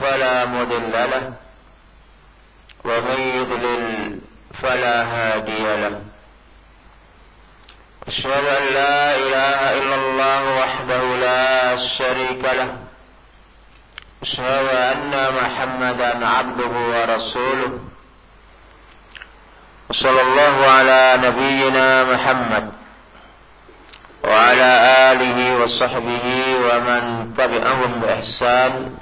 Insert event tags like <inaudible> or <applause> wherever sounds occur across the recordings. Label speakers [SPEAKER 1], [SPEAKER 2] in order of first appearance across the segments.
[SPEAKER 1] فلا مضل له ومن يضلل فلا هادي له. أشهد أن لا إله إلا الله وحده لا شريك له. أشهد أن محمدا عبده ورسوله. وصلى الله على نبينا محمد وعلى آله وصحبه ومن تبعهم بإحسان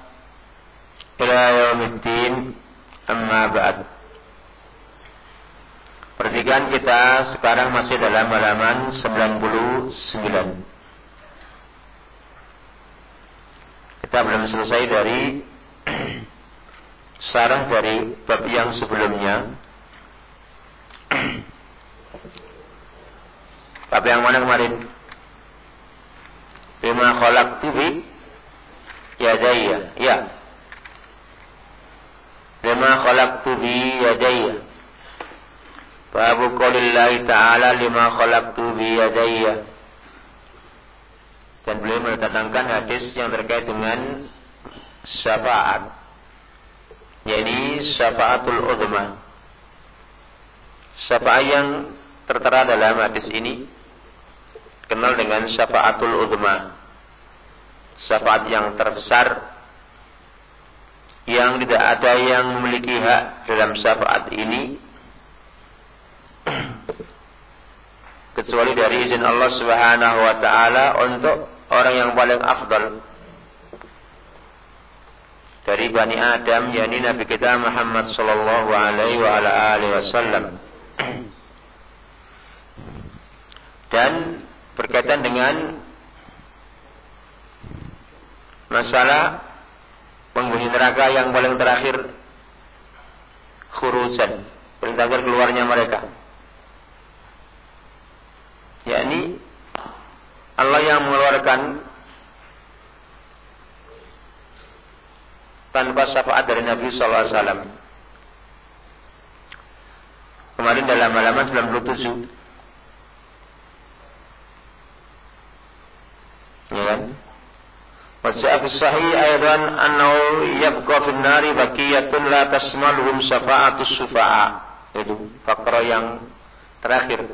[SPEAKER 1] ila yaumiddin amma ba'd. Pertigaan kita sekarang masih dalam halaman 99 Kita belum selesai dari <clears throat> sarang dari bab yang sebelumnya. <clears throat> Bab yang mana kemarin? Bima kolak tibi Yadaya Ya, Bima khalaqtu bi yadayya. Babu qaulillahi ta'ala lima khalaqtu bi yadayya. Dan beliau menetapkan hadis yang terkait dengan syafaat. Jadi syafaatul uzma. Syafaat yang tertera dalam hadis ini kenal dengan syafaatul uzma. Syafaat yang terbesar yang tidak ada yang memiliki hak dalam syafaat ini. Kecuali dari izin Allah Subhanahu wa taala untuk orang yang paling afdal. Dari Bani Adam yakni Nabi kita Muhammad sallallahu alaihi wa ala alihi wasallam. Dan berkaitan dengan masalah penghuni neraka yang paling terakhir khurujan terakhir keluarnya mereka. Yakni Allah yang mengeluarkan tanpa syafaat dari Nabi wasallam. Kemarin dalam halaman 97 ya kan وجاء في الصحيح أيضا أنه يبقى في النار بقية لا تشملهم شفاعة الشفعاء itu faktor yang terakhir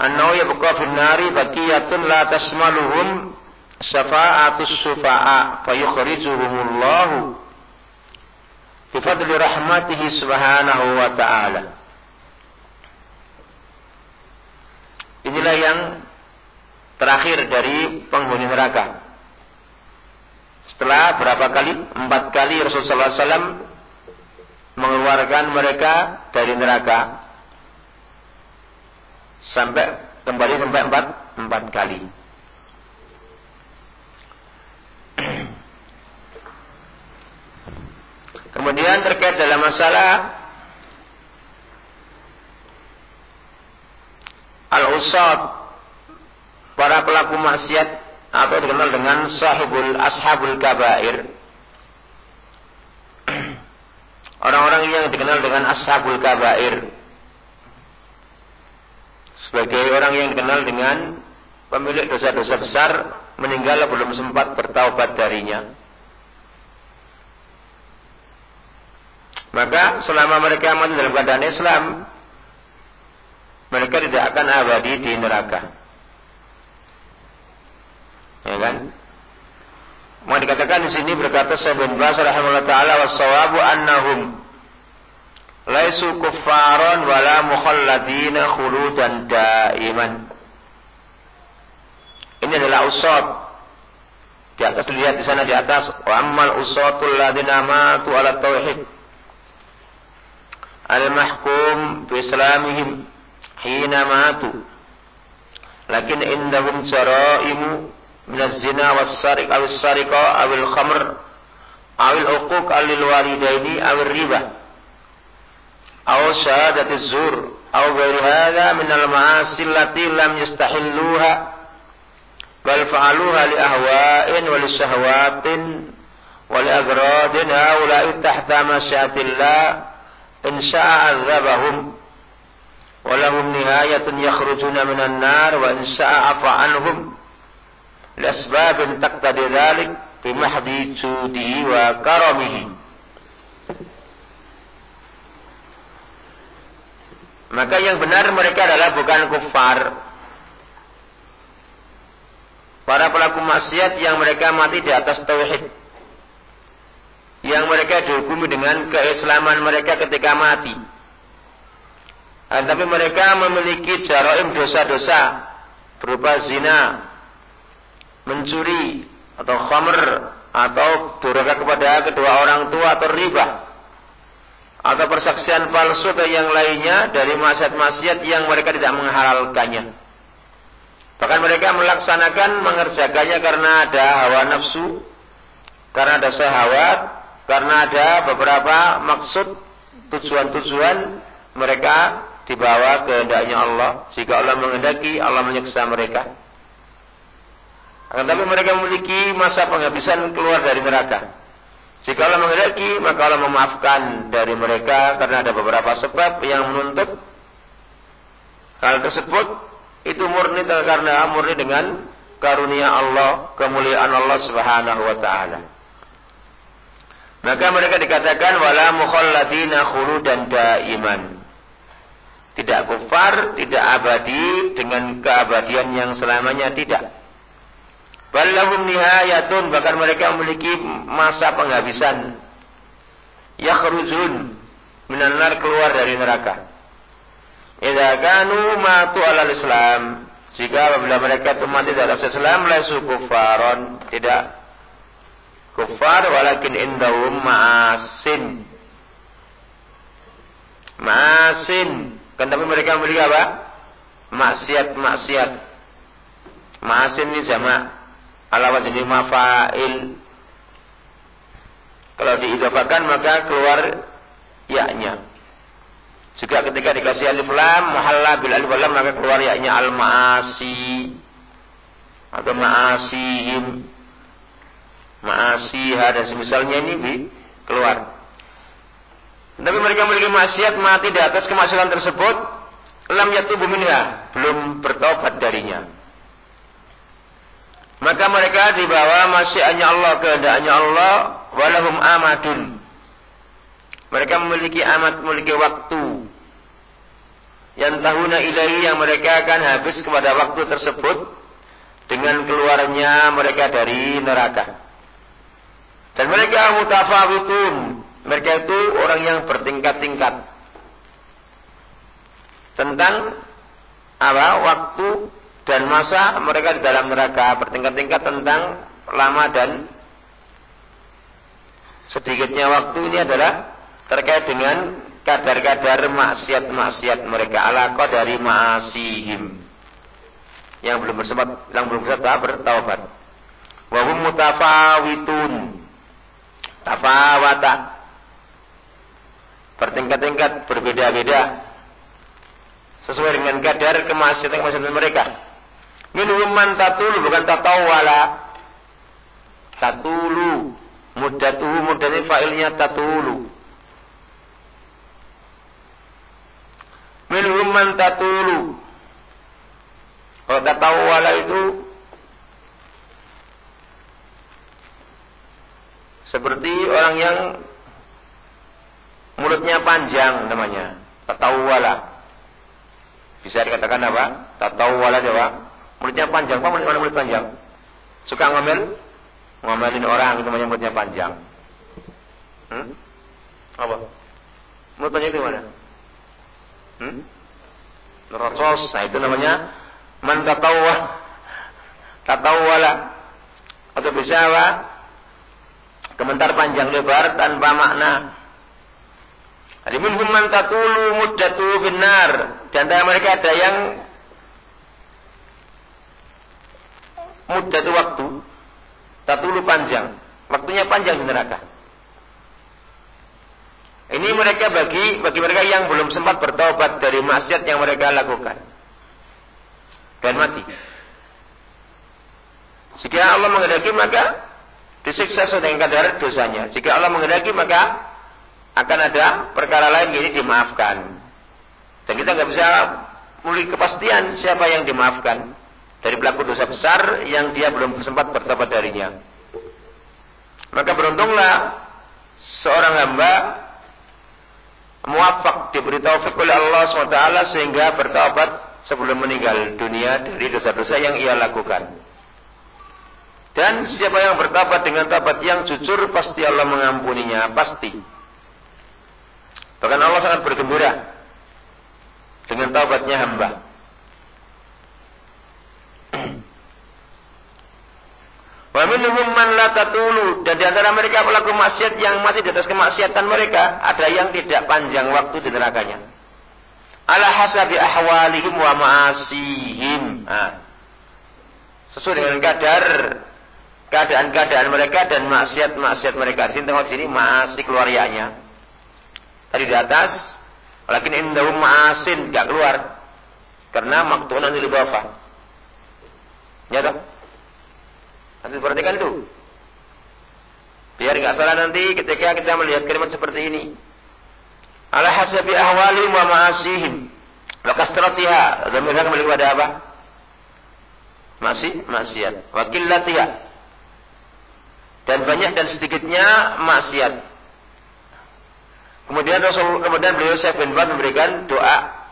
[SPEAKER 1] أنه يبقى في النار بقية لا تشملهم شفاعة الشفعاء فيخرجهم الله بفضل رحمته سبحانه وتعالى Inilah yang terakhir dari penghuni neraka. Setelah berapa kali? Empat kali Rasulullah SAW mengeluarkan mereka dari neraka. Sampai kembali sampai empat, empat kali. Kemudian terkait dalam masalah al-usad para pelaku maksiat atau dikenal dengan sahibul ashabul kabair. <clears throat> Orang-orang yang dikenal dengan ashabul kabair. Sebagai orang yang dikenal dengan pemilik dosa-dosa besar meninggal belum sempat bertaubat darinya. Maka selama mereka mati dalam keadaan Islam mereka tidak akan abadi di neraka. Ya kan? Mau dikatakan di sini berkata Syekh bin Baz rahimahullah taala was-sawabu annahum laisu kuffaran wala mukhalladina khuludan daiman. Ini adalah usad. Di atas lihat di sana di atas wa ammal usatul ladina matu ala tauhid al-mahkum bi islamihim hina matu lakin indahum jaraimu من الزنا والسرق أو السرقة أو الخمر أو الحقوق للوالدين الوالدين أو الربا أو شهادة الزور أو غير هذا من المعاصي التي لم يستحلوها بل فعلوها لأهواء ولشهوات ولأغراض هؤلاء تحت مشيئة الله إن شاء عذبهم ولهم نهاية يخرجون من النار وإن شاء عفى عنهم لأسباب تقتضي ذلك بمحض جوده وكرمه Maka yang benar mereka adalah bukan kufar. Para pelaku maksiat yang mereka mati di atas tauhid. Yang mereka dihukumi dengan keislaman mereka ketika mati. Dan tapi mereka memiliki jaraim dosa-dosa berupa zina, mencuri atau khamr atau durhaka kepada kedua orang tua atau riba atau persaksian palsu atau yang lainnya dari maksiat-maksiat yang mereka tidak menghalalkannya. Bahkan mereka melaksanakan mengerjakannya karena ada hawa nafsu, karena ada syahwat, karena ada beberapa maksud tujuan-tujuan mereka dibawa kehendaknya Allah. Jika Allah menghendaki, Allah menyiksa mereka. Akan tapi mereka memiliki masa penghabisan keluar dari neraka. Jika Allah menghendaki, maka Allah memaafkan dari mereka karena ada beberapa sebab yang menuntut hal tersebut itu murni karena murni dengan karunia Allah, kemuliaan Allah Subhanahu wa taala. Maka mereka dikatakan wala mukhalladina khuludan daiman. Tidak kufar, tidak abadi dengan keabadian yang selamanya tidak. Balahum nihayatun bahkan mereka memiliki masa penghabisan. Yakhrujun minanar keluar dari neraka. Idza kanu matu alal Islam, jika apabila mereka itu mati dalam Islam laisu kufaron, tidak kufar walakin indahum ma'asin. Ma'asin. Kan tapi mereka memiliki apa? Maksiat-maksiat. Ma'asin ini jamak ala wajhi mafail. Kalau diidafakan maka keluar yaknya. Juga ketika dikasih alif lam, muhalla bil alif lam maka keluar yaknya al maasi atau maasihim. Maasiha dan semisalnya ini di keluar. Tapi mereka memiliki maksiat mati di atas kemaksiatan tersebut, lam yatubu minha, belum bertobat darinya. Maka mereka dibawa masih hanya Allah kehendaknya Allah walahum amadun. Mereka memiliki amat, memiliki waktu. Yang tahuna ilahi yang mereka akan habis kepada waktu tersebut dengan keluarnya mereka dari neraka. Dan mereka mutafawitun. Mereka itu orang yang bertingkat-tingkat. Tentang apa? Waktu dan masa mereka di dalam neraka bertingkat-tingkat tentang lama dan sedikitnya waktu ini adalah terkait dengan kadar-kadar maksiat-maksiat mereka. Ala dari ma'asihim. Yang belum bersempat yang belum bisa bertaubat. Wa hum mutafawitun. Tafawata. Bertingkat-tingkat berbeda-beda. Sesuai dengan kadar kemaksiatan-kemaksiatan mereka Minhum man tatulu bukan tatawala. Tatulu. Muddatuhu muddahnya fa'ilnya tatulu. Minhum man tatulu. Kalau tatawala itu seperti orang yang mulutnya panjang namanya. Tatawala. Bisa dikatakan apa? Tatawala Jawa. Mulutnya panjang. Apa mulut mulut panjang? Suka ngomel? Ngomelin orang itu namanya mulutnya panjang. Hmm? Apa? Mulut panjang itu mana? Hmm? Nerocos. Nah itu namanya man tatawwa. Tatawwala. Atau bisa apa? Komentar panjang lebar tanpa makna. Ada minhum man tatulu muddatu binar. Di antara mereka ada yang mudah itu waktu. Tatulu panjang. Waktunya panjang di neraka. Ini mereka bagi bagi mereka yang belum sempat bertobat dari maksiat yang mereka lakukan. Dan mati. Jika Allah menghendaki maka disiksa dengan kadar dosanya. Jika Allah menghendaki maka akan ada perkara lain ini dimaafkan. Dan kita nggak bisa memiliki kepastian siapa yang dimaafkan dari pelaku dosa besar yang dia belum sempat bertobat darinya. Maka beruntunglah seorang hamba muafak diberi taufik oleh Allah SWT sehingga bertobat sebelum meninggal dunia dari dosa-dosa yang ia lakukan. Dan siapa yang bertobat dengan tobat yang jujur pasti Allah mengampuninya, pasti. Bahkan Allah sangat bergembira dengan taubatnya hamba. Wa minhum man la tatulu dan di antara mereka pelaku maksiat yang mati di atas kemaksiatan mereka ada yang tidak panjang waktu di nerakanya. Ala hasabi ahwalihim wa ma'asihim. Nah, sesuai dengan kadar keadaan-keadaan mereka dan maksiat-maksiat mereka. Di sini tengok sini masih keluar ya-nya. Tadi di atas, walakin indahum ma'asin gak keluar. Karena maktunan di bawah. Ya toh? Nanti perhatikan itu. Biar nggak salah nanti ketika kita melihat kalimat seperti ini. Ala hasabi ahwali wa ma'asihim. Wa kasratiha. Zamirnya kembali kepada apa? Masih maksiat. Wa qillatiha. Dan banyak dan sedikitnya maksiat. Kemudian Rasul kemudian beliau Syekh bin Baz memberikan doa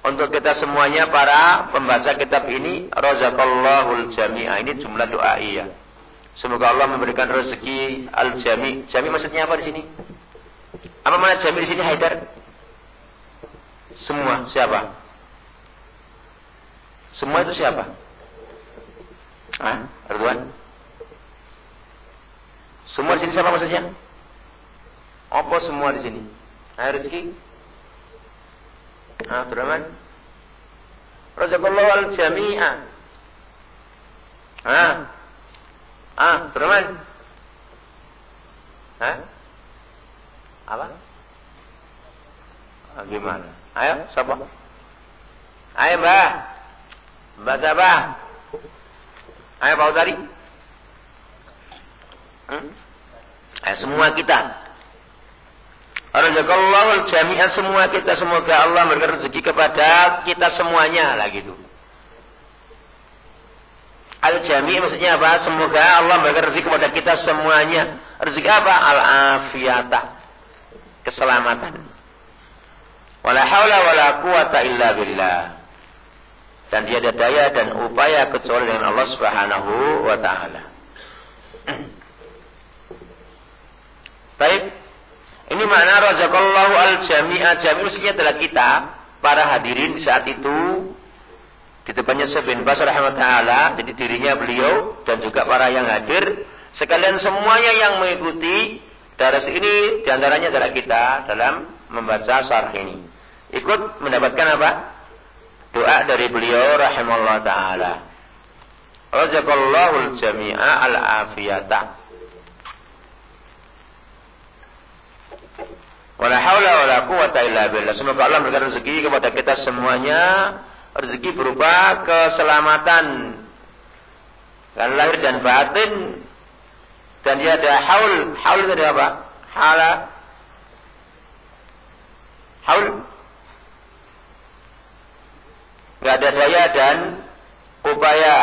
[SPEAKER 1] untuk kita semuanya para pembaca kitab ini razaqallahul jami'a ini jumlah doa iya. Semoga Allah memberikan rezeki al jami jami maksudnya apa di sini? Apa mana jami di sini Haidar? Semua. Siapa? Semua itu siapa? Ah Ridwan? Semua di sini siapa maksudnya? Apa semua di sini? Nah, rezeki Abdurrahman Rajakallahu al-jami'a Ah Ah Abdurrahman Hah? Apa? Ah, gimana? Ayo, siapa? Ayo, Mbak. Mbak siapa? Ayo, Pak Utari. Hmm? Ayo, semua kita. Razakallahu jami'ah semua kita semoga Allah memberikan rezeki kepada kita semuanya lah gitu. Al jami maksudnya apa? Semoga Allah memberikan rezeki kepada kita semuanya. Rezeki apa? Al afiyata. Keselamatan. Wala haula wala quwata illa billah. Dan tiada daya dan upaya kecuali dengan Allah Subhanahu wa taala. <clears throat> Baik. Ini makna razakallahu al-jami'a. Jami' maksudnya adalah kita, para hadirin di saat itu di depannya Syekh bin Bas taala, jadi dirinya beliau dan juga para yang hadir, sekalian semuanya yang mengikuti daras ini di antaranya adalah kita dalam membaca syarh ini. Ikut mendapatkan apa? Doa dari beliau rahimahullah taala. Razakallahu al-jami'a al-afiyata. Wala haula wala quwata illa billah. Semoga Allah memberikan rezeki kepada kita semuanya. Rezeki berupa keselamatan. Dan lahir dan batin. Dan dia ada haul. Haul itu apa? Hala. Haul. Gak ada daya dan upaya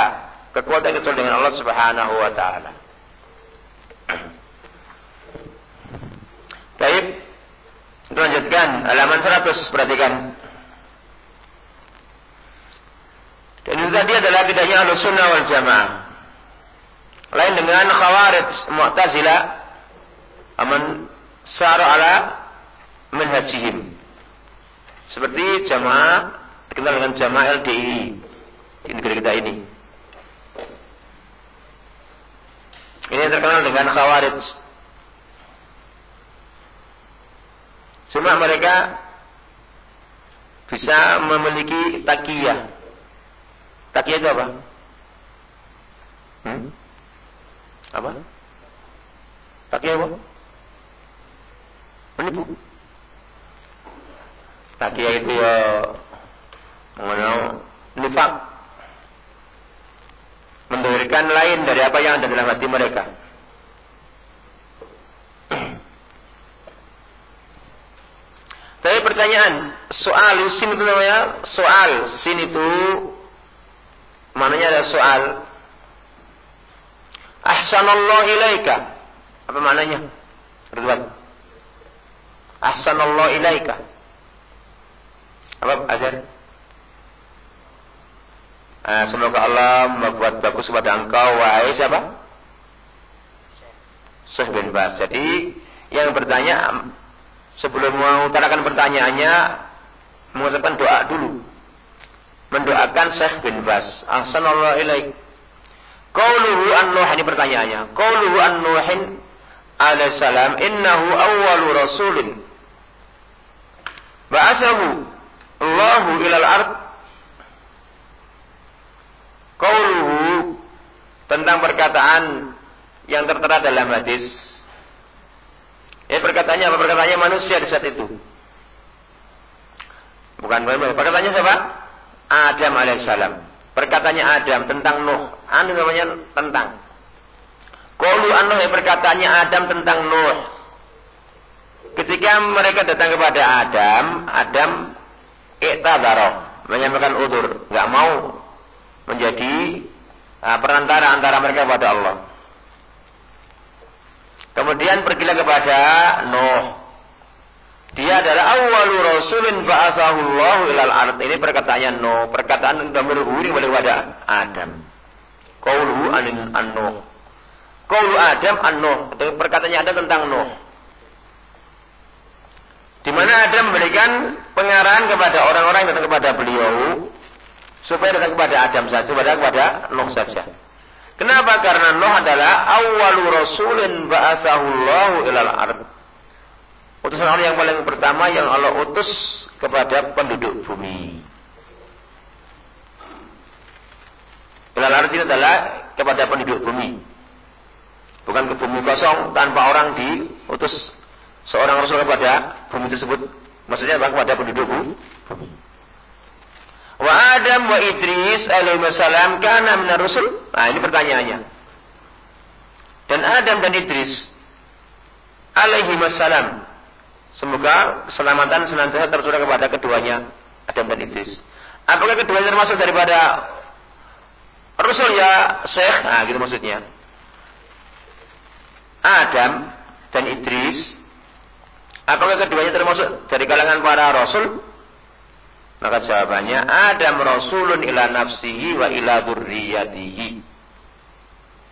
[SPEAKER 1] kekuatan kecuali dengan Allah Subhanahu wa taala. <clears throat> Baik. Lanjutkan halaman 100 perhatikan. Dan itu tadi adalah bidahnya al-sunnah wal jamaah. Lain dengan khawarij mu'tazila aman sar ala manhajihim. Seperti jamaah dikenal dengan jamaah LDI di negeri kita ini. Ini terkenal dengan khawarij Cuma mereka bisa memiliki takiyah. Takiyah itu apa? Apa? Takia apa? Menipu. Takia itu ya mengenal nifak. Mendirikan lain dari apa yang ada dalam hati mereka. Tapi pertanyaan, soal sin itu namanya soal sin itu maknanya ada soal. Ahsanallahu ilaika. Apa maknanya? Ridwan. Ahsanallahu ilaika. Apa ajar? Ah, semoga Allah membuat bagus kepada engkau wahai siapa? Syekh bin Bas. Jadi yang bertanya sebelum mengutarakan pertanyaannya mengucapkan doa dulu. Mendoakan Syekh bin Bas. Ahsanallahu ilaik. Qauluhu an Nuh ini pertanyaannya. Qauluhu an Nuhin alaihissalam innahu awwalu rasulin ba'athahu Allahu ilal ard Qauluhu tentang perkataan yang tertera dalam hadis Ya perkataannya apa? Perkataannya manusia di saat itu. Bukan perkataannya siapa? Adam alaihissalam. Perkataannya Adam tentang Nuh. Anu namanya tentang. Qalu an ya perkataannya Adam tentang Nuh. Ketika mereka datang kepada Adam, Adam iktadara, menyampaikan udur, nggak mau menjadi uh, perantara antara mereka kepada Allah. Kemudian pergilah kepada Nuh. Dia adalah awalu rasulin ba'asahullahu ilal ard. Ini perkataan Nuh. Perkataan yang berhubungi kepada Adam. Qauluhu anin an-Nuh. Qaulu Adam an-Nuh. Perkataannya ada tentang Nuh. Di mana Adam memberikan pengarahan kepada orang-orang yang datang kepada beliau supaya datang kepada Adam saja, kepada Nuh saja. Kenapa? Karena Nuh adalah awalu rasulin ba'athahullahu ilal ard. Utusan Allah yang paling pertama yang Allah utus kepada penduduk bumi. Ilal ard ini adalah kepada penduduk bumi. Bukan ke bumi kosong tanpa orang diutus seorang rasul kepada bumi tersebut. Maksudnya kepada penduduk bumi. Wa Adam wa Idris alaihissalam kana minar rusul? Nah, ini pertanyaannya. Dan Adam dan Idris alaihi wassalam semoga keselamatan senantiasa tercurah kepada keduanya Adam dan Idris. Apakah keduanya termasuk daripada Rasul ya Syekh? Nah, gitu maksudnya. Adam dan Idris apakah keduanya termasuk dari kalangan para rasul? Maka jawabannya Adam rasulun ila nafsihi wa ila dzurriyyatihi.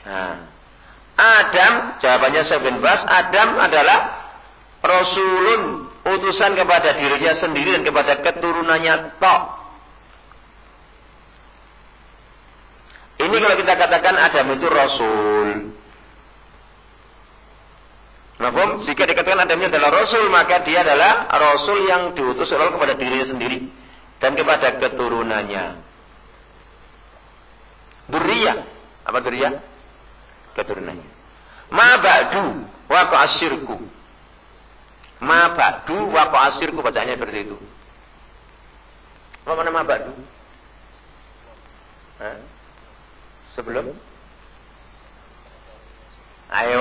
[SPEAKER 1] Nah, Adam jawabannya Syekh bin Bas, Adam adalah rasulun utusan kepada dirinya sendiri dan kepada keturunannya tok. Ini kalau kita katakan Adam itu rasul. Nah, jika dikatakan Adam itu adalah rasul, maka dia adalah rasul yang diutus oleh kepada dirinya sendiri dan kepada keturunannya. Duriyah. Apa duriyah? Keturunannya. Ma ba'du wa asyirku. Ma ba'du wa asyirku bacanya seperti itu. Apa mana ma ba'du? Sebelum? Ayo,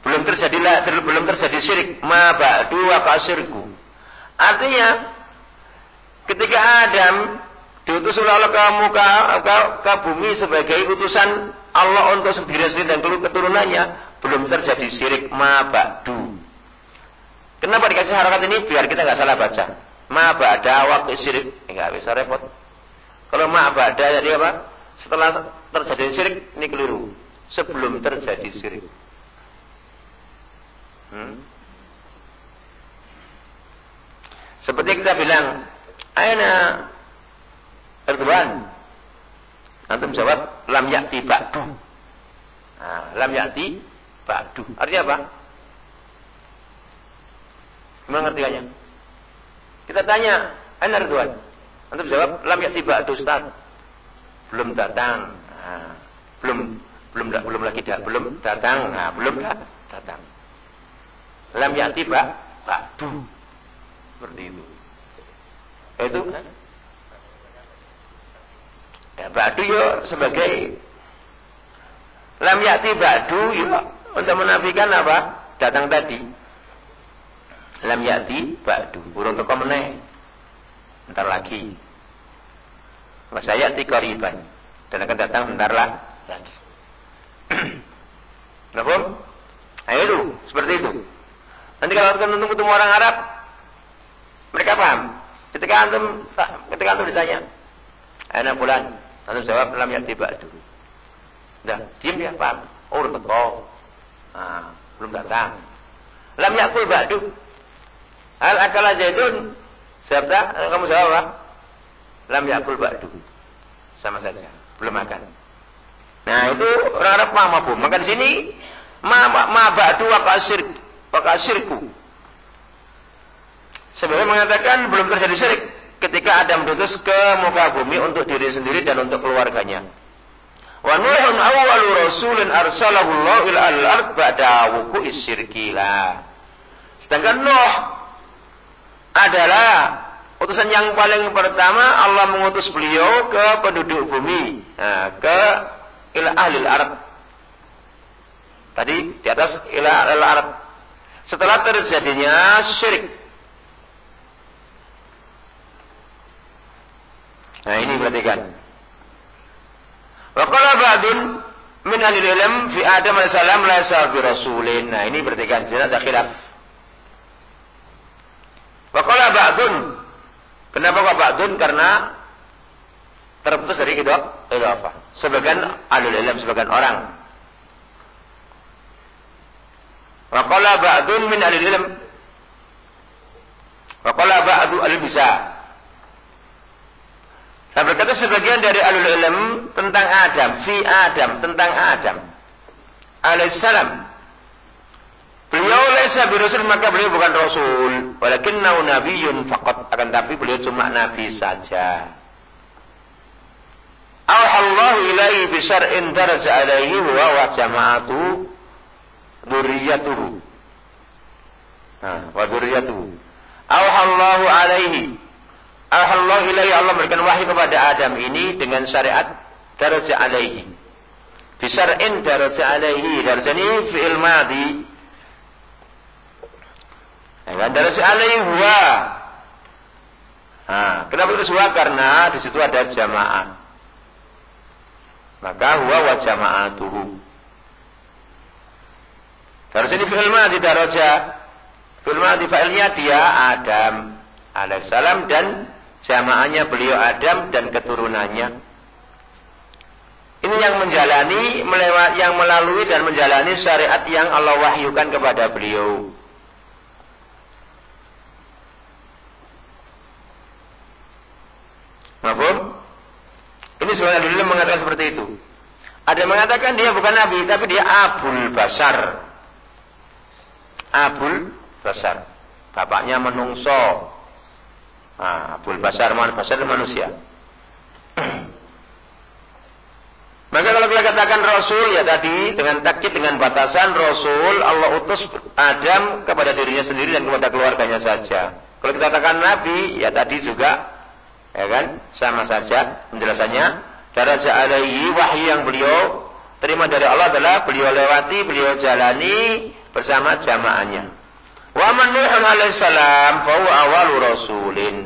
[SPEAKER 1] belum terjadi belum terjadi syirik. Ma ba'du wa asyirku. Artinya Adam diutus oleh Allah ke muka ke, ke bumi sebagai utusan Allah untuk sendiri sendiri dan keturunannya belum terjadi syirik mabadu. Kenapa dikasih harakat ini? Biar kita nggak salah baca. Mabada waktu syirik nggak bisa repot. Kalau mabada jadi apa? Setelah terjadi syirik ini keliru. Sebelum terjadi syirik. Hmm? Seperti kita bilang, Aina Ridwan. Antum jawab lam yakti ba'du. Nah, lam yakti ba'du. Artinya apa? Gimana ngertiannya? Kita tanya, Aina Ridwan. Antum jawab lam yakti ba'du Ustaz. Belum datang. Nah, belum belum belum lagi dah, belum datang, nah, belum datang. Lam ba ba'du. Seperti itu. Itu ya ba'du yo sebagai lam yati ba'du yo untuk menafikan apa? Datang tadi. Lam yati ba'du. Burung teko meneh. Ntar lagi. Masa yati koriban. Dan akan datang bentar lah <clears throat> lagi. Kenapa? Ayo itu, seperti itu. Nanti kalau antum ketemu orang Arab, mereka paham. Ketika antum ketika antum ditanya, "Ana bulan?" Antum jawab, "Lam yati ba'du." Dah, diam dia paham. Oh, teko. Nah, belum datang. Lam yakul ba'du. Hal akala zaidun? Siapa? Kamu jawab apa? Lam yakul ba'du. Sama saja, belum makan. Nah, itu orang Arab paham apa? Maka sini ma ma ba'du wa kasir. Sebenarnya mengatakan belum terjadi syirik ketika Adam diutus ke muka bumi untuk diri sendiri dan untuk keluarganya. Wa Nuhun awwalu rasulin arsalahu Allah ila al-ard ba'da wuku'is syirki Sedangkan Nuh adalah utusan yang paling pertama Allah mengutus beliau ke penduduk bumi, nah, ke ila ahlil ard. Tadi di atas ila al ard. Setelah terjadinya syirik. Nah ini perhatikan. Wa qala ba'dun min ahli ilm fi Adam alaihissalam la bi rasulin. Nah, ini perhatikan tidak ada khilaf. Wa qala ba'dun. Kenapa kok ba'dun? Karena terputus dari apa? Sebagian ahli ilm, sebagian orang. Wa ba'dun min ahli ilm. Wa ba'du al-bisa. Nah berkata sebagian dari alul ilm tentang Adam, fi Adam, tentang Adam. Alaihissalam. Beliau laisa birasul maka beliau bukan rasul, walakinnahu nabiyyun faqat akan tapi beliau cuma nabi saja. Auhallahu ilaihi bi syar'in daraja alaihi wa wa jama'atu dzurriyyatuhu. Nah, wa dzurriyyatuhu. Auhallahu alaihi Allah ilahi Allah memberikan wahyu kepada Adam ini dengan syariat daraja alaihi. Bisar'in daraja alaihi. Daraja ini fi'il madi. Ya kan? Daraja alaihi huwa. Nah, kenapa itu huwa? Karena di situ ada jamaah. Maka huwa wa jama'atuhu. Daraja ini fi'il madi daraja. Fi'il madi fa'ilnya dia Adam alaihissalam dan jamaahnya beliau Adam dan keturunannya. Ini yang menjalani, melewat, yang melalui dan menjalani syariat yang Allah wahyukan kepada beliau. Maafum? Ini sebenarnya dulu mengatakan seperti itu. Ada mengatakan dia bukan nabi, tapi dia abul basar. Abul basar. Bapaknya menungso. Abul Basar, man, Basar manusia. <clears throat> Maka kalau kita katakan Rasul ya tadi dengan takkit dengan batasan Rasul Allah utus Adam kepada dirinya sendiri dan kepada keluarganya saja. Kalau kita katakan Nabi ya tadi juga ya kan sama saja penjelasannya. Daraja alaihi wahyu yang beliau terima dari Allah adalah beliau lewati, beliau jalani bersama jamaahnya. Wa man Nuh alaihissalam fahuwa awalu rasulin.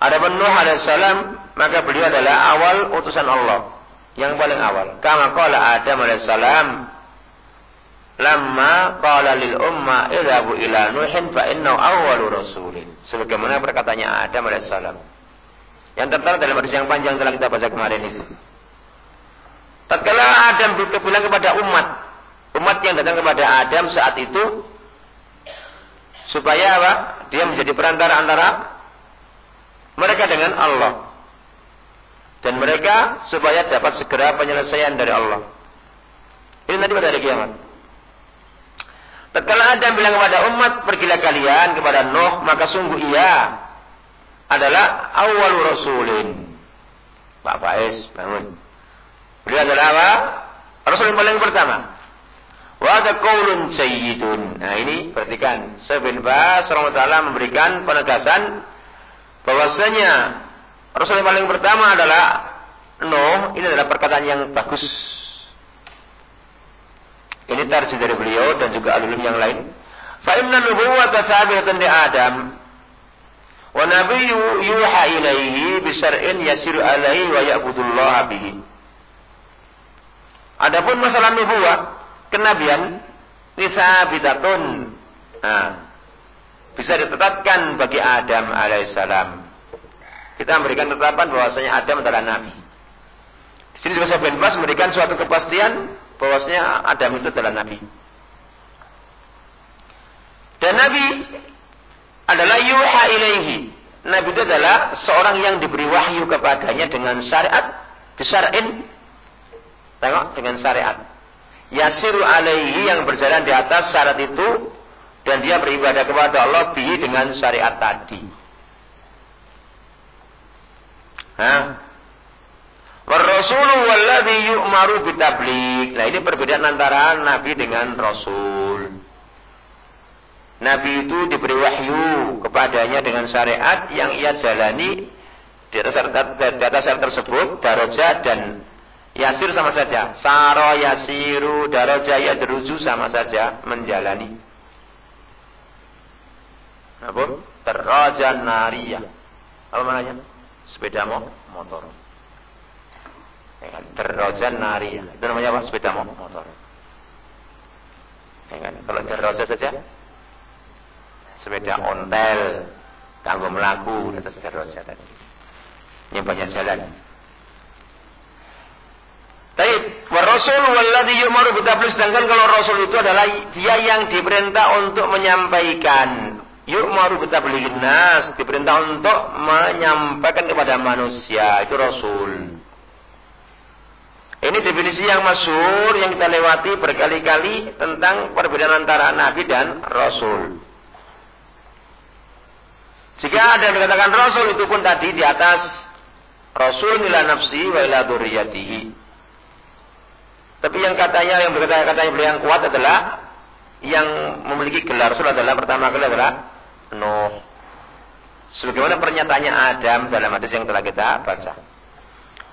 [SPEAKER 1] Adapun Nuh alaihissalam maka beliau adalah awal utusan Allah yang paling awal. Kama qala Adam alaihissalam lamma qala lil umma idhabu ila Nuhin fa innahu awwalu rasulin. Sebagaimana perkataannya Adam alaihissalam. Yang tertera dalam hadis yang panjang telah kita baca kemarin itu. Tatkala Adam bilang kepada umat, umat yang datang kepada Adam saat itu Supaya apa? Dia menjadi perantara antara mereka dengan Allah. Dan mereka supaya dapat segera penyelesaian dari Allah. Ini nanti pada hari kiamat. Tatkala Adam bilang kepada umat, pergilah kalian kepada Nuh, maka sungguh ia adalah awal rasulin. Pak Faiz, bangun. Beliau adalah apa? Rasul yang paling pertama. Wa sayyidun. Nah ini perhatikan. Syekh bin memberikan penegasan bahwasanya Rasul yang paling pertama adalah Nuh. Ini adalah perkataan yang bagus. Ini tarjih dari beliau dan juga alim yang lain. Fa inna nubuwwata li Adam wa nabiyyu yuha ilaihi bi syar'in yasiru alaihi wa ya'budullaha bihi. Adapun masalah nubuwah, kenabian bidatun. Nah, bisa ditetapkan bagi Adam alaihissalam. Kita memberikan tetapan bahwasanya Adam adalah nabi. Di sini juga saya Bas memberikan suatu kepastian bahwasanya Adam itu adalah nabi. Dan nabi adalah yuha ilaihi. Nabi itu adalah seorang yang diberi wahyu kepadanya dengan syariat, disyar'in Tengok dengan syariat. Yasiru alaihi yang berjalan di atas syarat itu dan dia beribadah kepada Allah bihi dengan syariat tadi. Hah? Warrasulu walladhi yu'maru bitablik. Nah ini perbedaan antara Nabi dengan Rasul. Nabi itu diberi wahyu kepadanya dengan syariat yang ia jalani di atas, syariat tersebut, darajat dan Yasir sama saja. Saro yasiru daraja yadruju sama saja menjalani. Apa? Teraja naria. Apa maknanya? Sepeda motor. Ya kan? Teraja naria. Itu namanya apa? Sepeda motor. Ya kan? Kalau teraja saja sepeda ontel tangguh melaku atas teraja tadi. Ini banyak jalan. Wa Rasul walladhi yumaru. Sedangkan kalau Rasul itu adalah dia yang diperintah untuk menyampaikan. Yu'maru bitablighin nas. Diperintah untuk menyampaikan kepada manusia. Itu Rasul. Ini definisi yang masyur yang kita lewati berkali-kali tentang perbedaan antara Nabi dan Rasul. Jika ada yang dikatakan Rasul itu pun tadi di atas Rasul ila nafsi wa ila duriyatihi. Tapi yang katanya yang berkata katanya yang kuat adalah yang memiliki gelar Rasul adalah pertama kali adalah Nuh. Sebagaimana pernyataannya Adam dalam hadis yang telah kita baca.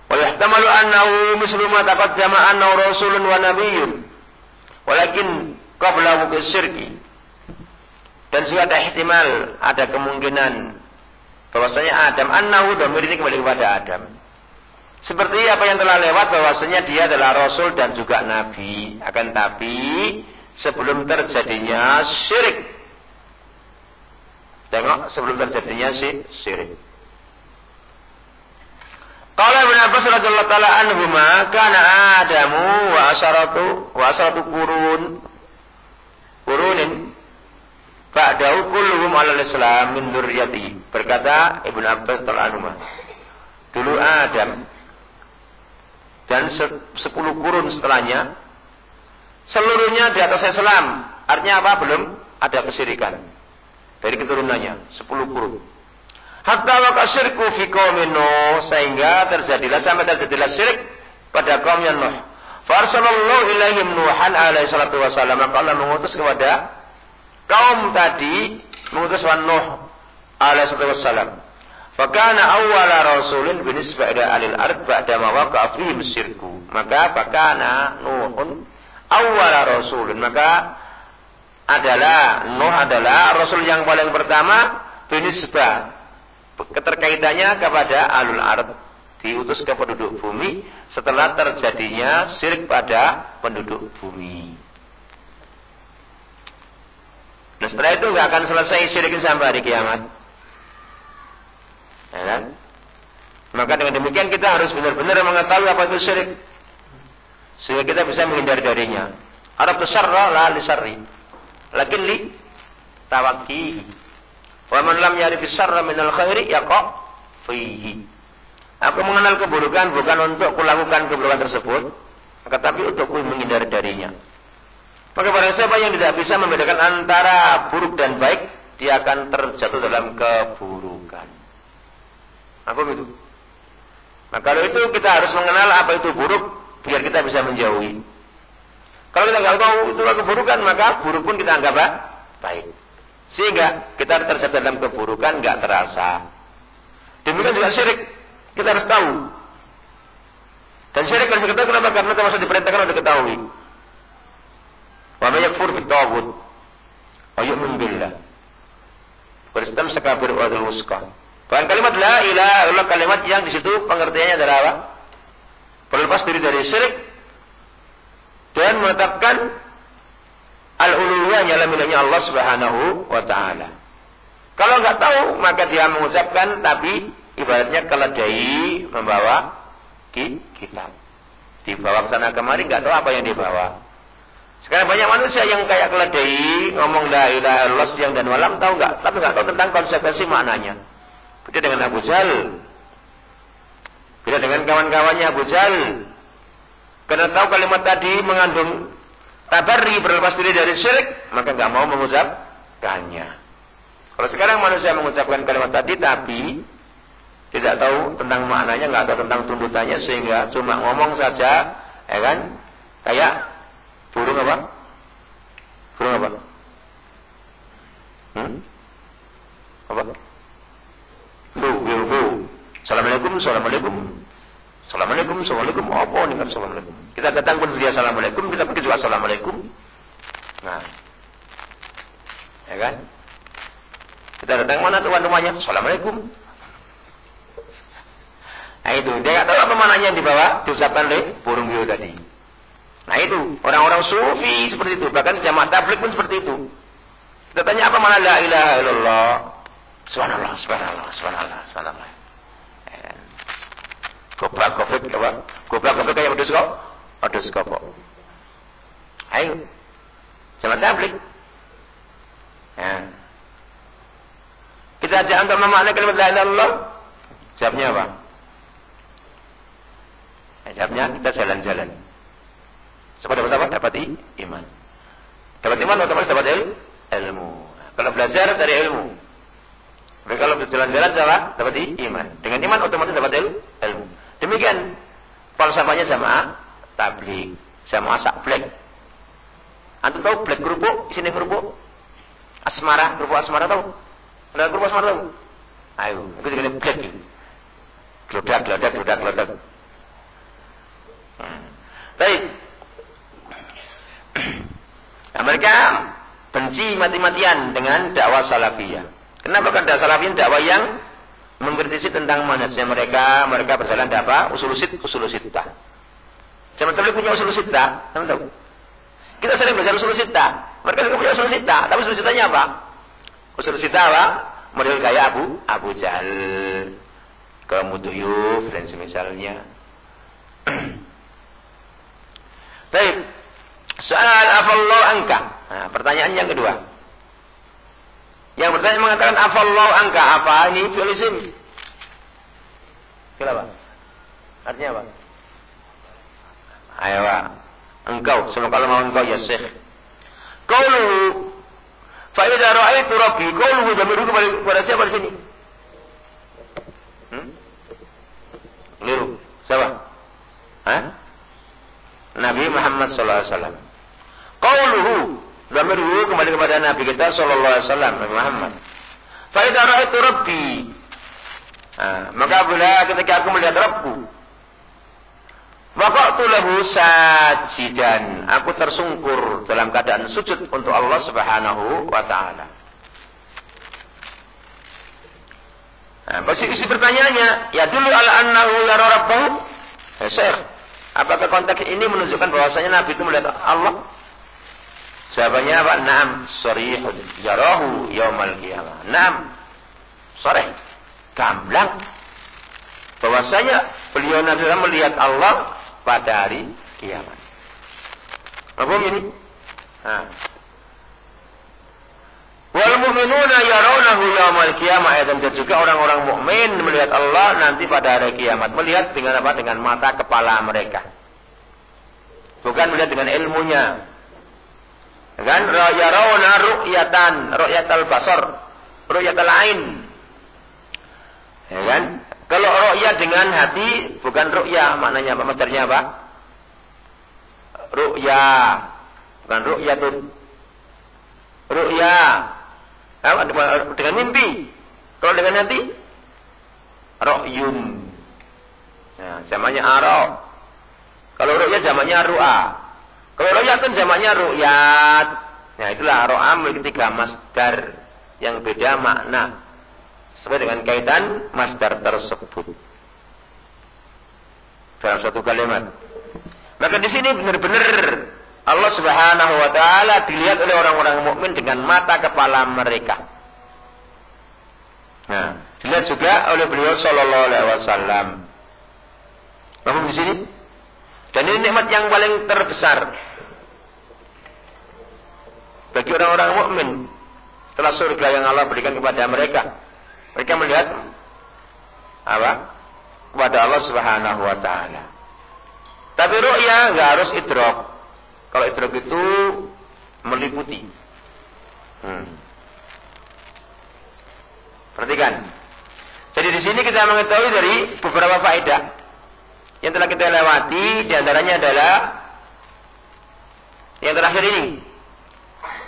[SPEAKER 1] Wa yahtamalu annahu mislu ma taqaddama annahu rasulun wa nabiyyun. Walakin qabla syirki. Dan juga ada ihtimal, ada kemungkinan bahwasanya Adam annahu dhamir ini kembali kepada Adam. Seperti apa yang telah lewat bahwasanya dia adalah rasul dan juga nabi. Akan tapi sebelum terjadinya syirik. Tengok sebelum terjadinya si syirik. Kalau Ibn Abbas radhiyallahu taala anhuma kana Adamu wa asharatu wa asharatu kurun kurunin ba'dahu kulluhum ala Islam min dzurriyyati. Berkata Ibn Abbas radhiyallahu anhuma. Dulu Adam dan sepuluh kurun setelahnya seluruhnya di atas Islam. Artinya apa? Belum ada kesyirikan dari keturunannya sepuluh kurun. Hatta waka syirku fi qaumino sehingga terjadilah sampai terjadilah syirik pada kaumnya Nuh. Farsalallahu ilaihim Nuhan alaihi salatu wasallam. Maka Allah mengutus kepada kaum tadi mengutus Nuh alaihi salatu wasallam. Fakana awwala rasulin binisbah ila alil ard ba'da ma waqa'a syirku. Maka fakana Nuhun awwala rasulin. Maka adalah Nuh adalah rasul yang paling pertama binisbah keterkaitannya kepada alul ard diutus ke penduduk bumi setelah terjadinya syirik pada penduduk bumi. Nah setelah itu nggak akan selesai syirik sampai hari kiamat. Ya kan? Maka dengan demikian kita harus benar-benar mengetahui apa itu syirik. Sehingga kita bisa menghindari darinya. Arab syarra la li syarri. Lakin li tawakki. Wa man lam yarif syarra min al khairi yaqa fihi. Aku mengenal keburukan bukan untuk kulakukan keburukan tersebut, tetapi untuk menghindari darinya. Maka pada siapa yang tidak bisa membedakan antara buruk dan baik, dia akan terjatuh dalam keburukan. Apa itu? Nah kalau itu kita harus mengenal apa itu buruk biar kita bisa menjauhi. Kalau kita nggak tahu itu keburukan, maka buruk pun kita anggap baik. Sehingga kita terjatuh dalam keburukan nggak terasa. Demikian juga syirik. Kita harus tahu. Dan syirik harus kita kenapa? Karena termasuk diperintahkan untuk diketahui. Wa may yakfur bit taghut wa yu'min sekabir wa wuska. Bahkan kalimat la ilaha illallah kalimat yang di situ pengertiannya adalah apa? Berlepas diri dari syirik dan menetapkan al-uluhiyah nyala miliknya Allah Subhanahu wa taala. Kalau nggak tahu maka dia mengucapkan tapi ibaratnya keledai membawa kitab. Dibawa ke sana kemari nggak tahu apa yang dibawa. Sekarang banyak manusia yang kayak keledai ngomong la ilaha illallah siang dan malam tahu nggak? Tapi nggak tahu tentang konsekuensi maknanya. Beda dengan Abu Jahal. Beda dengan kawan-kawannya Abu Jahal. Karena tahu kalimat tadi mengandung tabari berlepas diri dari syirik, maka nggak mau mengucapkannya. Kalau sekarang manusia mengucapkan kalimat tadi tapi tidak tahu tentang maknanya, nggak tahu tentang tuntutannya sehingga cuma ngomong saja, ya kan? Kayak burung apa? Burung apa? Hmm? Apa? Lu, lu, lu. Assalamualaikum, assalamualaikum. Assalamualaikum, assalamualaikum. Apa nih kan assalamualaikum? Kita datang pun dia assalamualaikum, kita pergi juga assalamualaikum. Nah, ya kan? Kita datang mana tuan rumahnya? Assalamualaikum. Nah itu, dia nggak tahu apa mananya yang dibawa, diucapkan oleh burung biu tadi. Nah itu, orang-orang sufi seperti itu, bahkan jamaah tablik pun seperti itu. Kita tanya apa mana la ilaha illallah. Subhanallah, subhanallah, subhanallah, subhanallah. Gobrak gobrik apa? Gobrak gobrik kayak wedus kok? Wedus kok. Ayo. Jamaah tablik. Ya. Kita ajak untuk memaknai kalimat la ilaha illallah. Jawabnya apa? Jawabnya kita jalan-jalan. Supaya dapat apa? Dapat iman. Dapat iman otomatis dapat ilmu. Kalau belajar dari ilmu. Tapi kalau berjalan-jalan salah, dapat iman. Dengan iman otomatis dapat ilmu. Demikian falsafahnya sama tablik, sama asak black. Antum tahu black kerupuk, sini kerupuk. Asmara, kerupuk asmara tahu? Ada kerupuk asmara tahu? Ayo, itu dengan black. Gelodak, gelodak, gelodak, gelodak. Baik. Nah, mereka benci mati-matian dengan dakwah salafiyah. Kenapa kan dakwah salafiyah dakwah yang mengkritisi tentang manhajnya mereka, mereka berjalan dakwah usul sit, usul sittah. Tabligh punya usul sittah, teman tahu? Kita sering belajar usul. Mereka juga punya usul tapi usul apa? Usul sittah apa? Model kayak Abu Abu Jahal, Kemuduyuf dan semisalnya. <clears throat> Baik. Soal afallahu angka. Nah, pertanyaan yang kedua. Yang bertanya mengatakan afallahu angka. Apa ini fi'lisim? Kenapa? Artinya apa? Ayo, engkau. Semua kalau mau engkau ya Syekh. Qauluhu fa idza ra'aitu rabbi qauluhu damiru kepada siapa di sini? Hmm? Liru. Siapa? Hah? Nabi Muhammad sallallahu alaihi wasallam. Qauluhu damiru kembali kepada Nabi kita sallallahu alaihi wasallam Nabi Muhammad. Fa idza ra'aitu rabbi Nah, maka bila ketika aku melihat Rabbku Waqa'tu lahu sajidan. Aku tersungkur dalam keadaan sujud untuk Allah Subhanahu wa taala. Nah, isi pertanyaannya, ya dulu ala annahu yara rabbahu? Ya, apakah konteks ini menunjukkan bahwasanya Nabi itu melihat Allah? Jawabannya apa? Naam, sarihun. Yarahu yaumal qiyamah. Naam. Sore. Gamblang. Bahwasanya beliau Nabi melihat Allah pada hari kiamat. Apa ini? Nah. Wal mu'minuna yarawnahu yaumal qiyamah dan juga orang-orang mukmin melihat Allah nanti pada hari kiamat. Melihat dengan apa? Dengan mata kepala mereka. Bukan melihat dengan ilmunya. Kan yarawna ru'yatan, ru'yatal basar, ru'yatal ain. Ya kan? Kalau ru'ya dengan hati bukan ru'ya, maknanya apa? Masternya apa? ru'ya. Bukan ru'yatun. Ru'ya. Dengan mimpi. Kalau dengan nanti ro'yun. Nah, zamannya aro. Kalau ru'ya zamannya ru'a. Kalau ru'yatun zamannya ru'yat. Nah, itulah ro'a memiliki tiga masdar yang beda makna. Sesuai dengan kaitan masdar tersebut. Dalam satu kalimat. Maka di sini benar-benar Allah Subhanahu wa taala dilihat oleh orang-orang mukmin dengan mata kepala mereka. Nah, dilihat juga oleh beliau sallallahu alaihi wasallam. Paham di sini? Dan ini nikmat yang paling terbesar bagi orang-orang mukmin setelah surga yang Allah berikan kepada mereka. Mereka melihat apa? Kepada Allah Subhanahu wa taala. Tapi ru'ya nggak harus idrok. Kalau idrok itu meliputi. Hmm. Perhatikan. Jadi di sini kita mengetahui dari beberapa faedah yang telah kita lewati. Di antaranya adalah yang terakhir ini.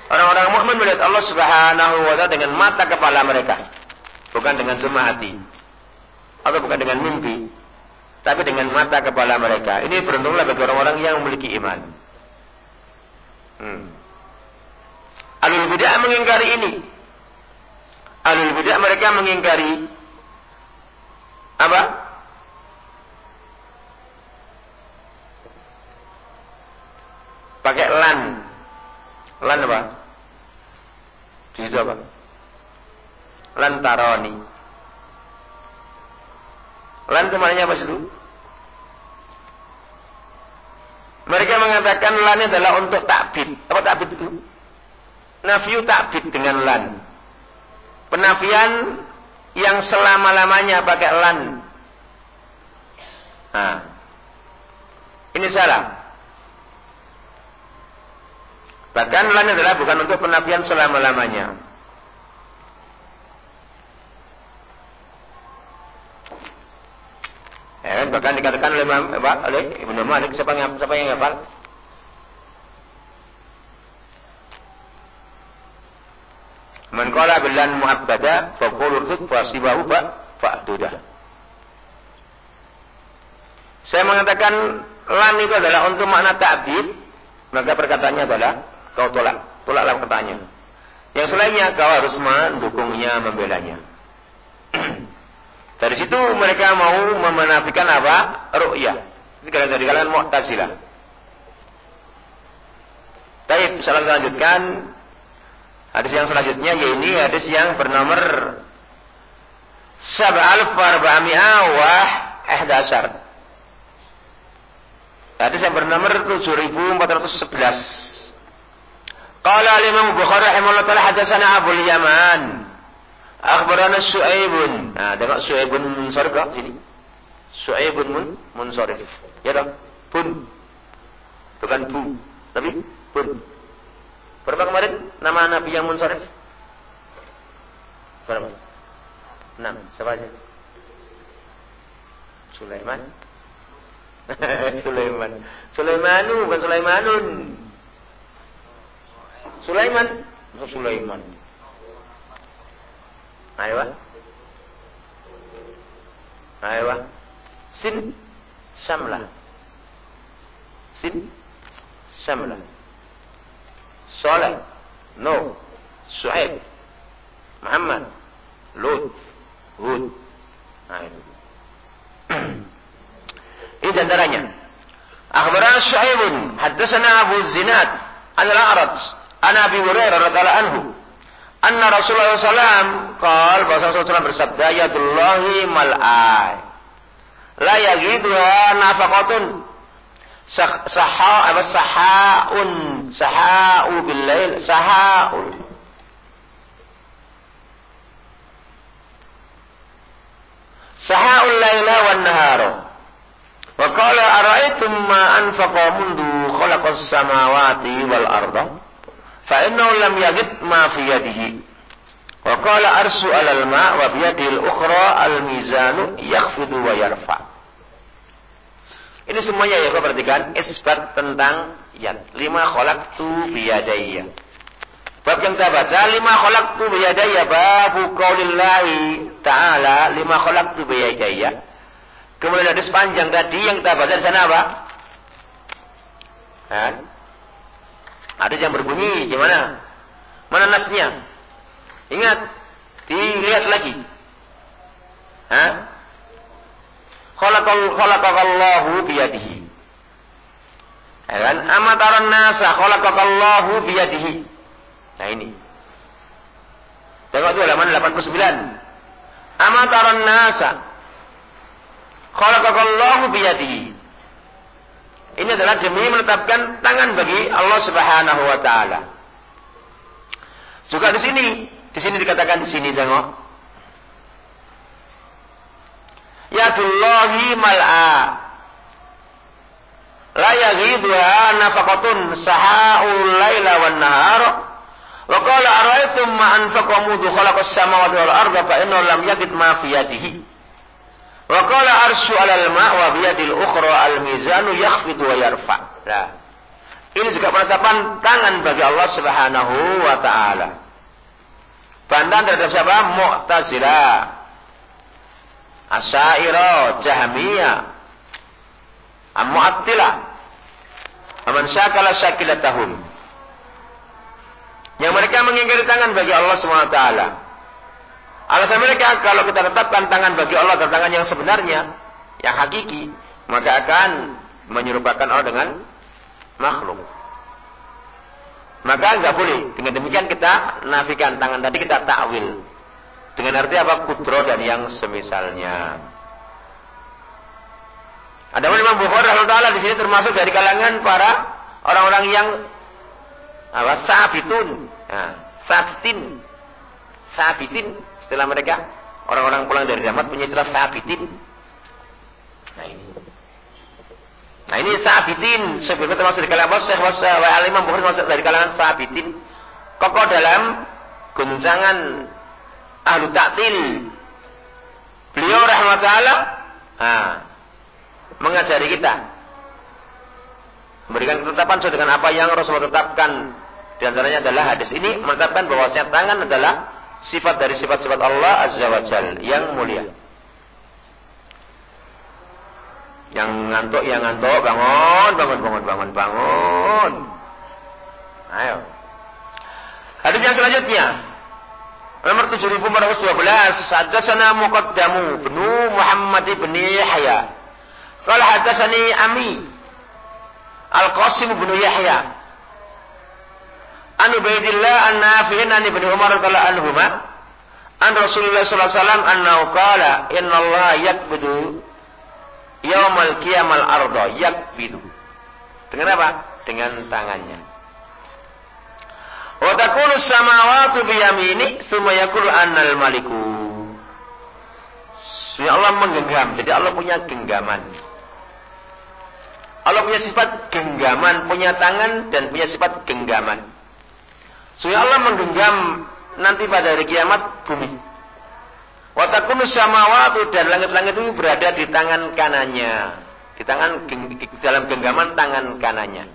[SPEAKER 1] Orang-orang mukmin melihat Allah Subhanahu wa taala dengan mata kepala mereka, bukan dengan cuma hati. Atau bukan dengan mimpi, tapi dengan mata kepala mereka. Ini beruntunglah bagi orang-orang yang memiliki iman. Hmm. Alul mengingkari ini. Alul bidah mereka mengingkari apa? Pakai lan. Lan apa? Di situ apa? Lantaroni. Lan ke mana apa itu? Mereka mengatakan lan adalah untuk takbid. Apa takbid itu? Nafiu takbid dengan lan. Penafian yang selama-lamanya pakai lan. Nah, ini salah. Bahkan lan adalah bukan untuk penafian selama-lamanya. Ya, bahkan dikatakan oleh, oleh Ibnu Malik siapa yang siapa yang hafal? Man qala bilan mu'abbada fa qul urtut fa sibahu fa. Saya mengatakan lam itu adalah untuk makna ta'bid, maka perkataannya adalah kau tolak. Tolaklah pertanyaan. Yang selainnya kau harus mendukungnya, membelanya. Dari situ mereka mau memenafikan apa? Ru'yah. Ini kalian dari kalian Mu'tazilah. Baik, salah lanjutkan Hadis yang selanjutnya yaitu hadis yang bernomor Sab'al Farba'mi'ah wa Ihdasar. Hadis yang bernomor 7411. Qala al-Imam Bukhari rahimahullah taala hadatsana Abu Yaman. Akhbarana Su'aibun. Nah, tengok Su'aibun Munsarif sini. Su'aibun mun Munsarif. Ya. Bukan bu, tapi pun. Berapa kemarin nama Nabi yang munsharif? Berapa? Enam. Siapa aja? Sulaiman. <laughs> Sulaiman. Sulaimanu bukan Sulaimanun. Sulaiman. Sulaiman. Ayo. Ayo. Sin Samlah. Sin Samlah. Soleh, Nuh, Suhaib, Muhammad, Lut, Hud. Nah itu. <clears throat> Ini antaranya. Akhbarana Suhaibun, haddatsana Abu Zinad, an al-A'raj, an Abi Hurairah radhiyallahu anhu. Anna Rasulullah SAW Qal bahasa Rasulullah bersabda Yadullahi mal'ai. La yagiduha nafaqatun. Saha apa sahaun. Sahau bil lail sahaun. Sahaul laila wan nahara. Wa qala ara'aytum ma anfaqa mundu khalaqas samawati wal arda wa qala arsu alal ma wa bi yadihi al ukhra al mizanu yakhfidu wa yarfa' Ini semuanya ya kau perhatikan isbat tentang yad. Lima khalaqtu biyadayya. Bab yang kita baca lima khalaqtu biyadayya babu qaulillahi ta'ala lima khalaqtu biyadayya. Kemudian ada sepanjang tadi yang kita baca di sana apa? Hah? Ada yang berbunyi gimana? Mana nasnya? Ingat, dilihat lagi. Hah? Khalaqallahu biyadihi. Ya kan? Amataran nasa khalaqallahu biyadihi. Nah ini. Tengok itu halaman 89. Amataran nasa khalaqallahu biyadihi. Ini adalah demi menetapkan tangan bagi Allah Subhanahu wa taala. Juga di sini, di sini dikatakan di sini tengok. Yadullahi mal'a. La yaghidha nafaqatun saha'ul laila wan nahar. Wa qala ara'aytum ma anfaqa mudhu khalaqas samawati wal arda fa innahu lam yajid ma fi yadihi. Wa qala arsyu 'alal ma' wa bi yadil ukhra al mizanu yakhfidu wa yarfa. Nah, ini juga penetapan tangan bagi Allah Subhanahu wa taala. Bantahan terhadap siapa? Mu'tazilah. Asy'ariyah, Jahmiyah, Al-Mu'attilah. Aman syakala syakilatahum. Yang mereka mengingkari tangan bagi Allah SWT. Alasan mereka kalau kita tetapkan tangan bagi Allah dan tangan yang sebenarnya, yang hakiki, maka akan menyerupakan Allah dengan makhluk. Maka enggak boleh. Dengan demikian kita nafikan tangan tadi kita takwil. Dengan arti apa? Kudro dan yang semisalnya. Ada Imam Bukhari Taala di sini termasuk dari kalangan para orang-orang yang apa? Sabitun. Nah, sabitin. Sabitin istilah mereka. Orang-orang pulang dari zaman punya istilah sabitin. Nah ini. Nah ini sabitin. Sebelumnya termasuk dari kalangan Syekh wa Imam Bukhari termasuk dari kalangan sabitin. Kokoh dalam guncangan ahlu taktil. Beliau rahmatullah. Nah, mengajari kita. Memberikan ketetapan sesuai dengan apa yang Rasulullah tetapkan. Di antaranya adalah hadis ini menetapkan bahwa tangan adalah sifat dari sifat-sifat Allah Azza wa Jal yang mulia. Yang ngantuk, yang ngantuk, bangun, bangun, bangun, bangun, bangun. Ayo. Hadis yang selanjutnya. Nomor 7412. Hadasana Muqaddamu bin Muhammad bin Yahya. Qala hadatsani Ami Al-Qasim bin Yahya An Ubaidillah an Nafi'in an Ibnu Umar radhiyallahu anhuma an Rasulullah sallallahu alaihi wasallam annahu qala inna Allah yakbidu yaumal qiyamal arda yakbidu dengan apa? Dengan tangannya. Wa takunu samawati bi yamini tsumma yaqulu annal maliku. Ya Allah menggenggam. Jadi Allah punya genggaman. Allah punya sifat genggaman, punya tangan dan punya sifat genggaman. Supaya Allah menggenggam nanti pada hari kiamat bumi. Watakunu samawatu dan langit-langit itu berada di tangan kanannya. Di tangan dalam genggaman tangan kanannya.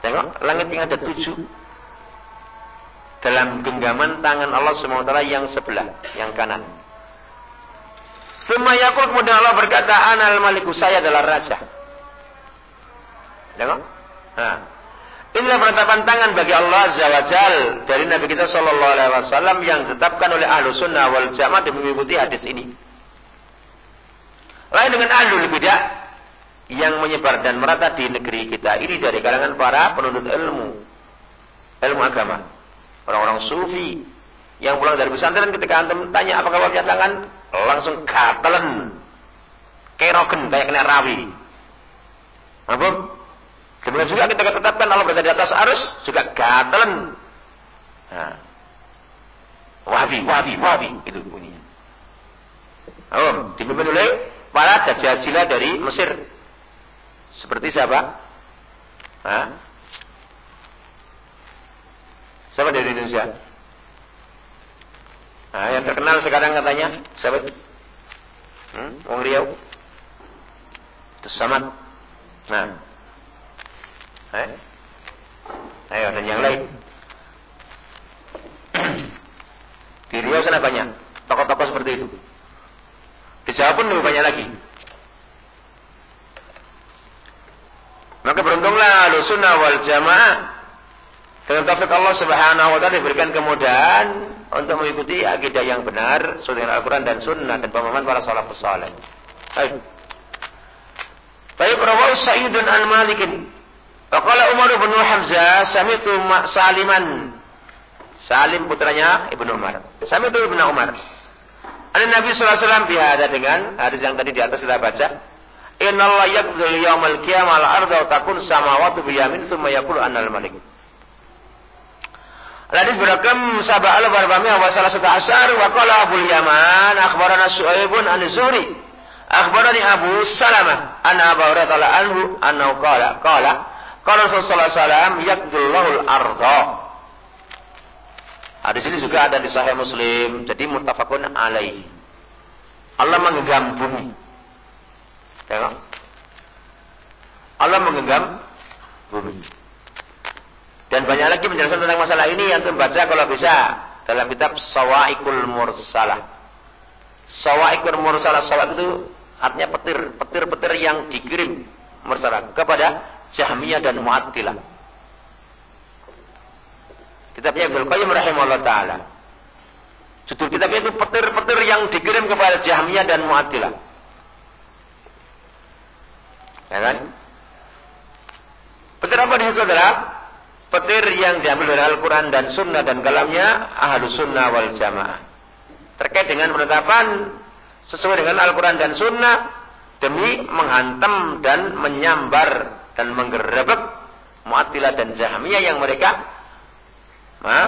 [SPEAKER 1] Tengok, langit yang ada tujuh. Dalam genggaman tangan Allah SWT yang sebelah, yang kanan. Semua yakul kemudian Allah berkata, Anal maliku saya adalah raja. Tengok. Nah. Inilah penetapan tangan bagi Allah Azza wa Jal dari Nabi kita Shallallahu Alaihi Wasallam yang ditetapkan oleh ahlu sunnah wal jamaah dan mengikuti hadis ini. Lain dengan ahlu bidah yang menyebar dan merata di negeri kita ini dari kalangan para penuntut ilmu, ilmu agama, orang-orang sufi yang pulang dari pesantren ketika antum tanya apakah punya tangan, langsung gatelen. Kerogen kayak kena rawi. Apa? Kemudian juga kita tetapkan Allah berada di atas arus juga gatelen. Nah. Wahabi, wahabi, wahabi. Itu bunyinya. Oh, dipimpin oleh para jajajila dari Mesir. Seperti siapa? Hah? Siapa dari Indonesia? Nah, yang terkenal sekarang katanya siapa? Hmm? Wong Riau. Terus Samad. Nah. Eh? Ayo, dan yang lain. <clears throat> Di Riau sana banyak tokoh-tokoh seperti itu. Di Jawa pun lebih banyak lagi. Maka beruntunglah sunnah wal jamaah dengan taufik Allah Subhanahu wa taala diberikan kemudahan untuk mengikuti akidah yang benar sesuai dengan Al-Qur'an dan sunnah dan pemahaman para salafus saleh. Baik. Baik rawahu Sa'idun an Malikin. Faqala Umar bin Hamzah sami'tu Saliman. Salim putranya Ibnu Umar. Sami'tu Ibnu Umar. Ada Nabi sallallahu alaihi wasallam bihada dengan hadis yang tadi di atas kita baca. Inna Allah yakbul yawmal qiyamah al-arda wa takun samawati bi yamin thumma yaqulu annal malik. Hadis berakam sabah al barbami wa salah satu asar wa qala Abu Yaman akhbarana Su'aibun an Zuhri akhbarani Abu Salamah an Abu Hurairah anhu annahu qala qala qala Rasulullah sallallahu alaihi wasallam yakdullahu al-arda. Hadis ini juga ada di Sahih Muslim, jadi muttafaqun alaih. Allah menggenggam bumi. Tengok. Allah menggenggam bumi. Dan banyak lagi penjelasan tentang masalah ini yang terbaca kalau bisa dalam kitab Sawaikul Mursalah. Sawaikul Mursalah, sawak itu artinya petir, petir-petir yang dikirim mursalah kepada Jahmiyah dan Mu'attilah. Kitabnya Ibnu Qayyim rahimahullah taala. Judul kitabnya itu petir-petir yang dikirim kepada Jahmiyah dan Mu'attilah. Ya kan? Petir apa di situ adalah petir yang diambil dari Al-Quran dan Sunnah dan kalamnya ahlu Sunnah wal Jamaah. Terkait dengan penetapan sesuai dengan Al-Quran dan Sunnah demi menghantam dan menyambar dan menggerebek Mu'attilah dan Jahmiyah yang mereka ma,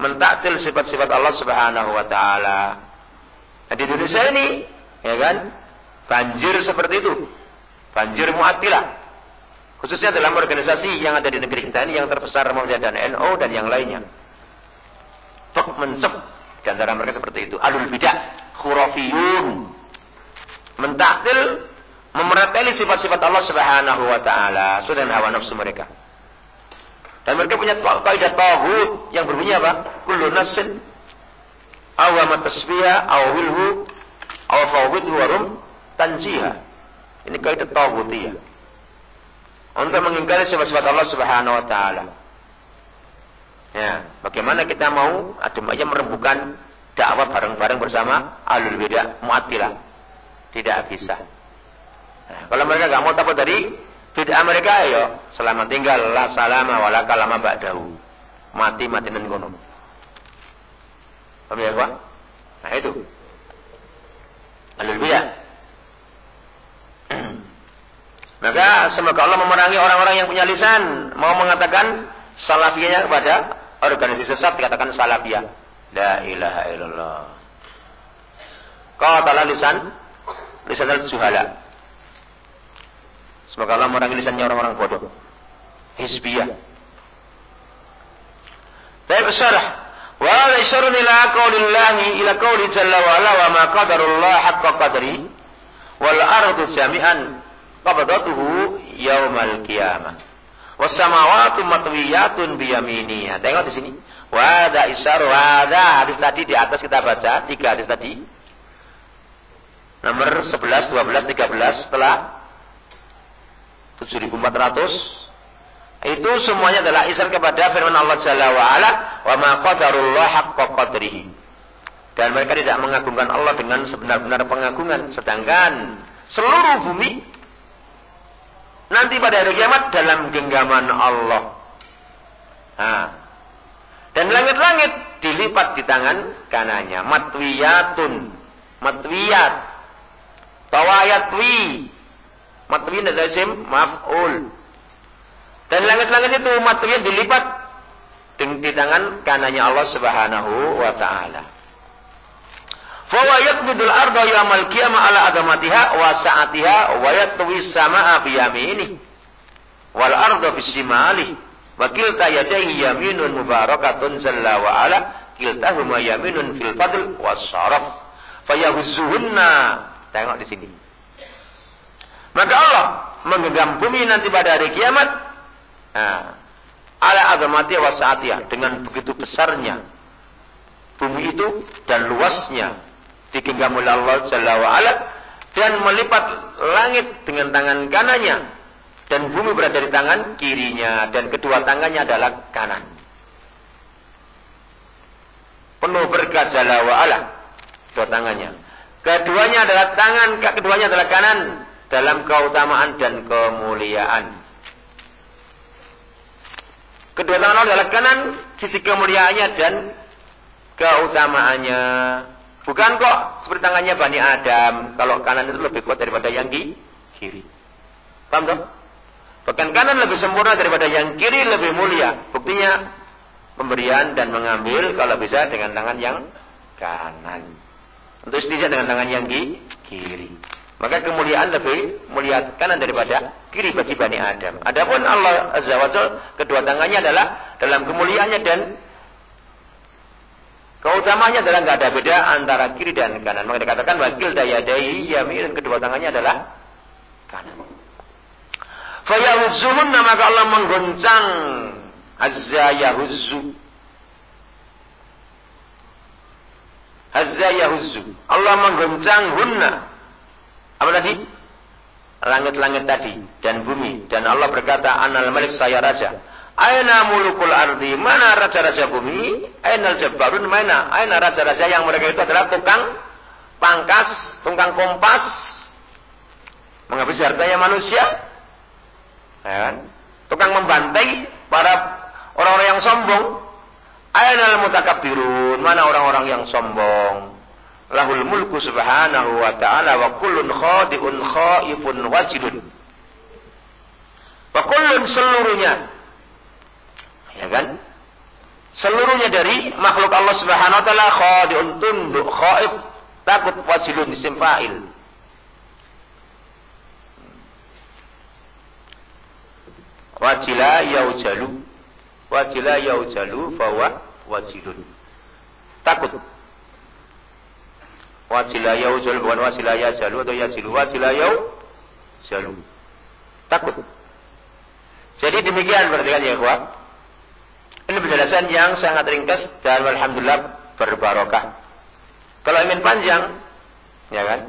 [SPEAKER 1] mentaktil sifat-sifat Allah Subhanahu wa taala. Nah, di Indonesia ini ya kan banjir seperti itu. Banjir Mu'attilah. Khususnya dalam organisasi yang ada di negeri kita ini yang terbesar dan NO dan yang lainnya. Fak mencep di antara mereka seperti itu. Alul bidah, khurafiyun. Mentaktil, memerateli sifat-sifat Allah Subhanahu wa taala sudah hawa nafsu mereka. Dan mereka punya kaidah tauhid yang berbunyi apa? Kullu nafsin aw ma tasbiha aw wilhu aw fawwidhu warum tanjiha. Ini kaidah tauhidiyah untuk mengingkari sifat-sifat Allah Subhanahu wa taala. Ya, bagaimana kita mau adem aja merembukan dakwah bareng-bareng bersama alul bidah mu'attilah? Tidak bisa. Kalau mereka nggak mau takut dari bid'ah mereka, ayo selamat tinggal la salama wala kalama ba'dahu. Mati mati dan gunung. Paham ya, Pak? Nah, itu. Bidah. Maka semoga Allah memerangi orang-orang yang punya lisan mau mengatakan salafiyahnya kepada organisasi sesat dikatakan salafiyah. La ilaha illallah. Qatala lisan lisan al-juhala. Semoga Allah memerangi lisannya orang-orang bodoh. Hizbiyah. Tapi syarah. Wa la isyarun ila qaulillahi ila qauli jalla wa ala wa ma qadarullah haqqa qadri wal ardu jami'an qabdatuhu yaumal qiyamah. Wasamawatu matwiyatun biyamini. Nah, tengok di sini. Wada isyar wada hadis tadi di atas kita baca tiga hadis tadi. Nomor 11, 12, 13 setelah 7400 itu semuanya adalah isar kepada firman Allah Jalla wa ala wa ma qadarullah haqqa qadrihi. Dan mereka tidak mengagungkan Allah dengan sebenar-benar pengagungan sedangkan seluruh bumi Nanti pada hari kiamat dalam genggaman Allah. Nah. Dan langit-langit dilipat di tangan kanannya. Matwiyatun. Matwiyat. Tawayatwi. Matwiyat dan isim maf'ul. Dan langit-langit itu matwiyat dilipat. Di tangan kanannya Allah Subhanahu wa taala. Fawa yakbidul arda yawmal qiyamah ala adamatiha wa sa'atiha wa yatwi sama'a bi yamini wal arda bi shimali wa kilta yadayhi yaminun mubarakatun jalla wa ala. Kiltahuma yaminun fil fadl was syaraf fayahuzzuhunna. Tengok di sini maka Allah menggenggam bumi nanti pada hari kiamat Nah, ala azamati wa sa'atiyah dengan begitu besarnya bumi itu dan luasnya digenggam oleh Allah Jalla wa ala dan melipat langit dengan tangan kanannya dan bumi berada di tangan kirinya dan kedua tangannya adalah kanan. Penuh berkat Jalla wa ala kedua tangannya. Keduanya adalah tangan, keduanya adalah kanan dalam keutamaan dan kemuliaan. Kedua tangan Allah adalah kanan, sisi kemuliaannya dan keutamaannya. Bukan kok seperti tangannya Bani Adam. Kalau kanan itu lebih kuat daripada yang di kiri. Paham toh? Bahkan kanan lebih sempurna daripada yang kiri lebih mulia. Buktinya pemberian dan mengambil kalau bisa dengan tangan yang kanan. Untuk istijah dengan tangan yang di kiri. Maka kemuliaan lebih mulia kanan daripada kiri bagi Bani Adam. Adapun Allah Azza wa kedua tangannya adalah dalam kemuliaannya dan Keutamanya adalah nggak ada beda antara kiri dan kanan. Maka dikatakan wakil daya dayai yamin kedua tangannya adalah kanan. Fayahuzzuhunna maka Allah menggoncang azza yahuzzu. Azza yahuzzu. Allah menggoncang hunna. Apa tadi? Langit-langit tadi dan bumi dan Allah berkata anal malik saya raja. Aina mulukul ardi? Mana raja-raja bumi? Aina jabbarun? Mana? Aina raja-raja yang mereka itu adalah tukang pangkas, tukang kompas, menghabisi hartanya manusia, ya kan? tukang membantai para orang-orang yang sombong. Aina al-mutakabbirun? Mana orang-orang yang sombong? Lahul mulku subhanahu wa ta'ala wa kullun khadi'un khaifun wajidun. Wa kullun seluruhnya Ya kan? Seluruhnya dari makhluk Allah Subhanahu wa taala khadi'un tunduk, khaif, takut wasilun isim fa'il. Wajila yaujalu. Wajila yaujalu fawa wajilun. Takut. Wajila yaujalu bukan wajila yajalu atau yajilu. Wajila yaujalu. Takut. Jadi demikian berarti kan ya, kuat. Ini penjelasan yang sangat ringkas dan alhamdulillah berbarokah. Kalau ingin panjang, ya kan?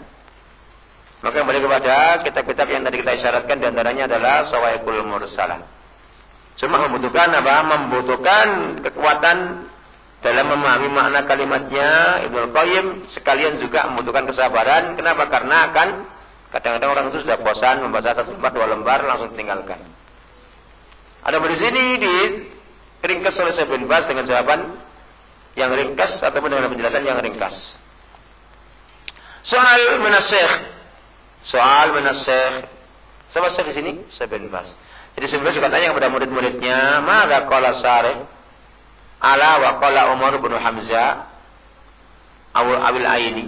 [SPEAKER 1] Maka kembali kepada kitab-kitab yang tadi kita isyaratkan di antaranya adalah Sawaikul Mursalah. Cuma membutuhkan apa? Membutuhkan kekuatan dalam memahami makna kalimatnya Ibnu Qayyim sekalian juga membutuhkan kesabaran. Kenapa? Karena akan kadang-kadang orang itu sudah bosan membaca satu lembar dua lembar langsung tinggalkan. Ada di sini di ringkas oleh Syekh bin dengan jawaban yang ringkas ataupun dengan penjelasan yang ringkas. Soal menasih. Soal menasih. Siapa Syekh di sini? Syekh bin. Jadi Baz juga tanya kepada murid-muridnya, "Maka qala Sarih ala wa qala Umar bin Hamzah awal awil aini?"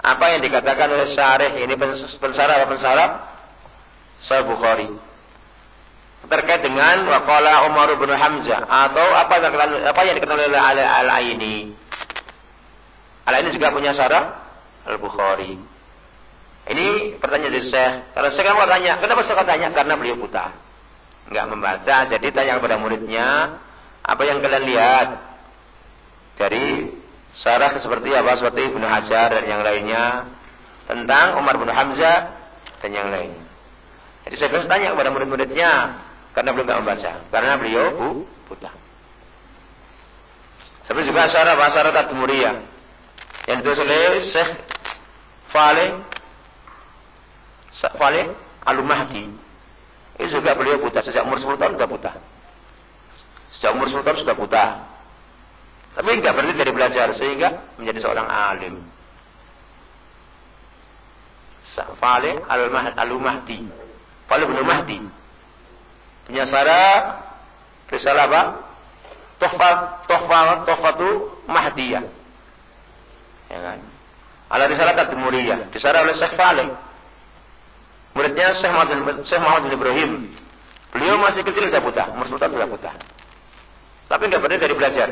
[SPEAKER 1] Apa yang dikatakan oleh Syarih ini pensarah apa pensarah? Sahih Bukhari terkait dengan waqala Umar bin Hamzah atau apa yang apa yang diketahui oleh Al-Aini. Al-Aini juga punya syarah Al-Bukhari. Ini pertanyaan dari Syekh. Kalau saya mau tanya, kenapa saya tanya? Karena beliau buta. Enggak membaca, jadi tanya kepada muridnya, apa yang kalian lihat dari syarah seperti apa? Seperti Ibnu Hajar dan yang lainnya tentang Umar bin Hamzah dan yang lainnya. Jadi saya tanya kepada murid-muridnya, karena belum tak membaca. Karena beliau bu, buta. Seperti juga Syarah Basara Tatmuriyah. Yang ditulis oleh Syekh Faleh Faleh Al-Mahdi. Ini juga beliau buta. Sejak umur 10 tahun sudah buta. Sejak umur 10 tahun sudah buta. Tapi enggak berhenti dari belajar. Sehingga menjadi seorang alim. Faleh Al-Mahdi. Faleh bin Mahdi punya sarah risalah apa? Tuhfat Tuhfat Tuhfatu Mahdiyah. Ya kan? Ala risalah Tadmuriyah, disarah oleh Syekh Faleh. Muridnya Syekh Muhammad, Syekh Ibrahim. Beliau masih kecil sudah buta, umur 10 tahun sudah buta. Tapi enggak berhenti dari belajar.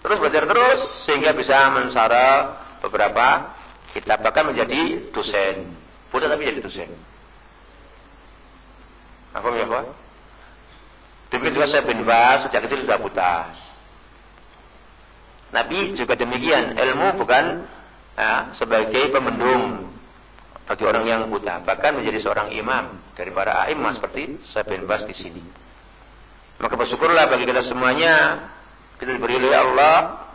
[SPEAKER 1] Terus belajar terus sehingga bisa mensara beberapa kitab bahkan menjadi dosen. Buta tapi jadi dosen. Apa ya, Pak? Demikian juga saya bin Bas sejak kecil sudah buta. Nabi juga demikian. Ilmu bukan ya, sebagai pemendung bagi orang yang buta. Bahkan menjadi seorang imam dari para imam seperti saya bin Bas di sini. Maka bersyukurlah bagi kita semuanya kita diberi oleh Allah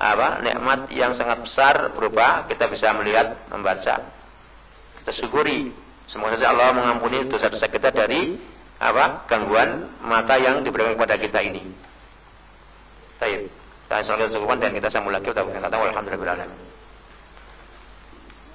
[SPEAKER 1] apa nikmat yang sangat besar berupa kita bisa melihat, membaca. Kita syukuri. Semoga saja Allah mengampuni dosa-dosa kita dari apa gangguan mata yang diberikan kepada kita ini. Baik. Saya selalu cukupkan dan kita sambung lagi. Kita berkata alhamdulillah.